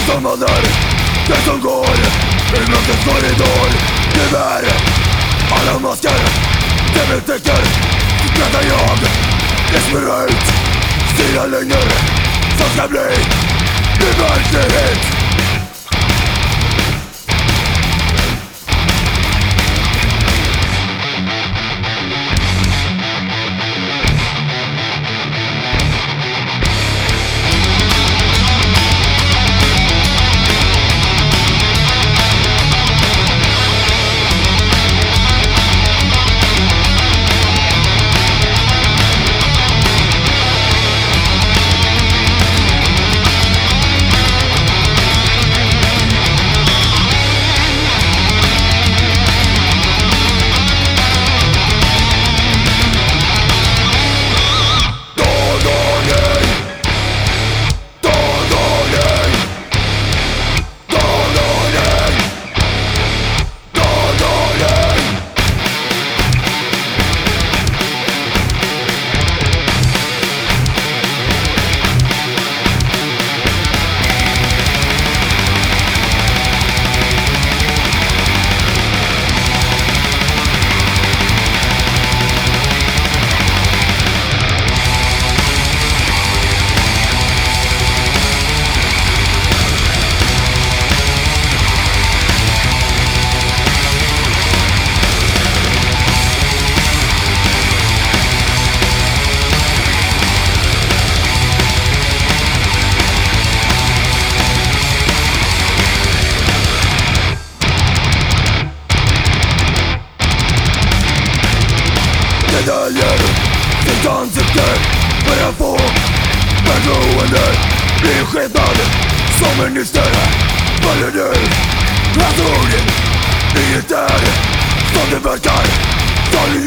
Det som vandrer, det som går I mørkets korridor. Gevær Alle masker. Det betykker Dette er jag Det smører ut Sine lenger Som skal bli. Min Медальер Титанците Прямо Бегуене Их и дали Сами не стели Полени Разуни И не стели Сами вертали Сами